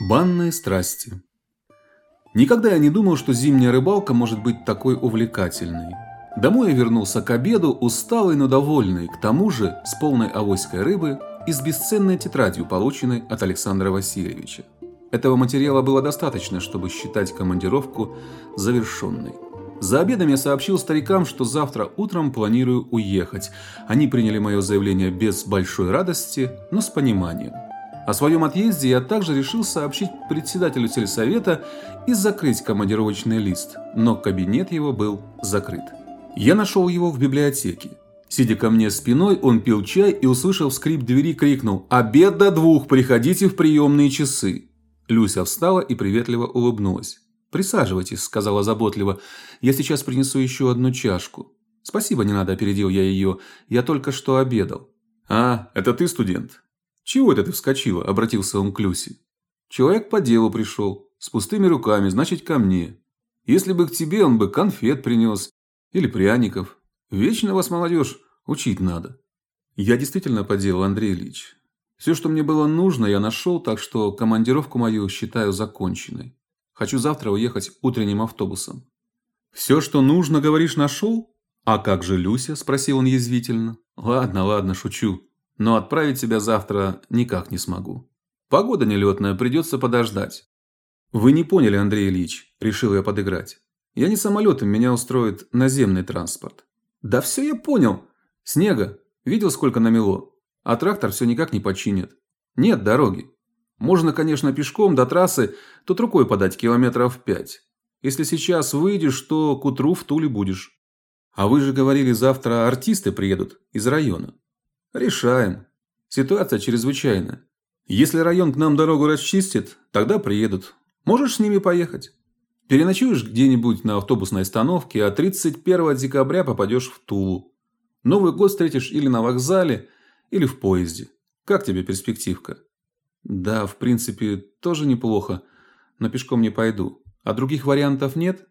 Банные страсти. Никогда я не думал, что зимняя рыбалка может быть такой увлекательной. Домой я вернулся к обеду, усталый, но довольный, к тому же с полной авойской рыбы и с бесценной тетрадью, полученной от Александра Васильевича. Этого материала было достаточно, чтобы считать командировку завершенной. За обедом я сообщил старикам, что завтра утром планирую уехать. Они приняли мое заявление без большой радости, но с пониманием. О своем отъезде я также решил сообщить председателю сельсовета и закрыть командировочный лист, но кабинет его был закрыт. Я нашел его в библиотеке. Сидя ко мне спиной, он пил чай и, услышав скрип двери, крикнул «Обед до двух, приходите в приемные часы». Люся встала и приветливо улыбнулась. «Присаживайтесь», – сказала заботливо. «Я сейчас принесу еще одну чашку». «Спасибо, не надо», – опередил я ее. «Я только что обедал». «А, это ты студент?» «Чего это ты вскочила?» – обратился он к Люси. «Человек по делу пришел. С пустыми руками, значит, ко мне. Если бы к тебе, он бы конфет принес. Или пряников. Вечно вас, молодежь, учить надо». «Я действительно по делу, Андрей Ильич. Все, что мне было нужно, я нашел, так что командировку мою считаю законченной. Хочу завтра уехать утренним автобусом». «Все, что нужно, говоришь, нашел? А как же Люся?» – спросил он язвительно. «Ладно, ладно, шучу но отправить тебя завтра никак не смогу. Погода нелетная, придется подождать. Вы не поняли, Андрей Ильич, решил я подыграть. Я не самолетом, меня устроит наземный транспорт. Да все я понял. Снега. Видел, сколько намело? А трактор все никак не починит. Нет дороги. Можно, конечно, пешком до трассы, тут рукой подать километров пять. Если сейчас выйдешь, то к утру в Туле будешь. А вы же говорили, завтра артисты приедут из района. Решаем. Ситуация чрезвычайная. Если район к нам дорогу расчистит, тогда приедут. Можешь с ними поехать. Переночуешь где-нибудь на автобусной остановке, а 31 декабря попадешь в Тулу. Новый год встретишь или на вокзале, или в поезде. Как тебе перспективка? Да, в принципе, тоже неплохо, но пешком не пойду. А других вариантов нет?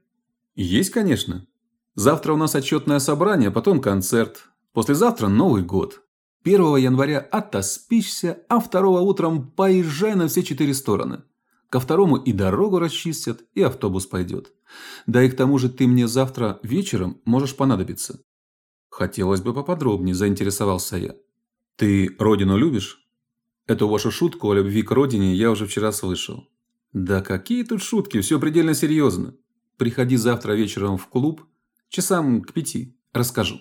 Есть, конечно. Завтра у нас отчетное собрание, потом концерт. Послезавтра Новый год. 1 января отоспишься, а 2 утром поезжай на все четыре стороны. Ко второму и дорогу расчистят, и автобус пойдет. Да и к тому же ты мне завтра вечером можешь понадобиться. Хотелось бы поподробнее, заинтересовался я. Ты родину любишь? Эту вашу шутку о любви к родине я уже вчера слышал. Да какие тут шутки, все предельно серьезно. Приходи завтра вечером в клуб, часам к пяти, расскажу.